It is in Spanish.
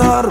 anda